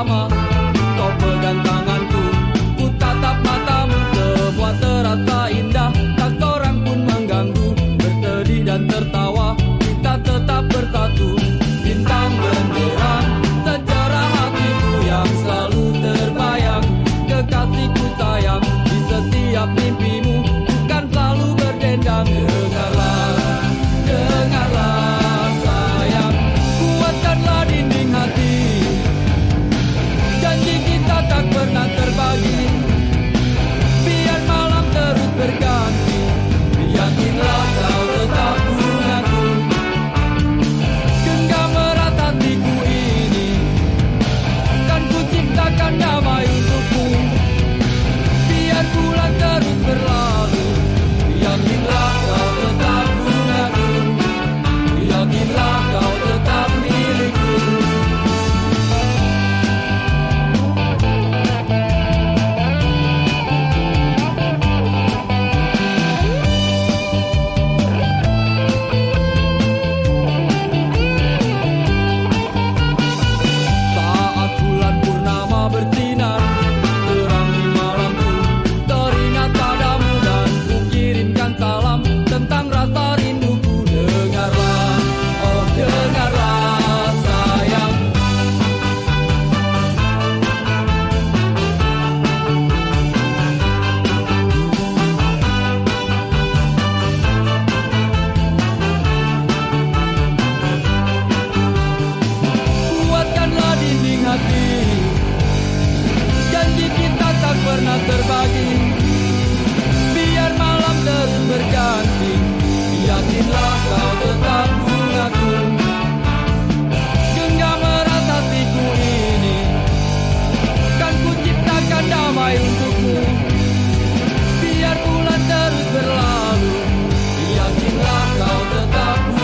bersama Kau pegang tanganku Ku tatap matamu. Semua terasa indah Tak seorang pun mengganggu. Berteri dan tertawa. biar bulan terus berlalu yakinlah kau tetap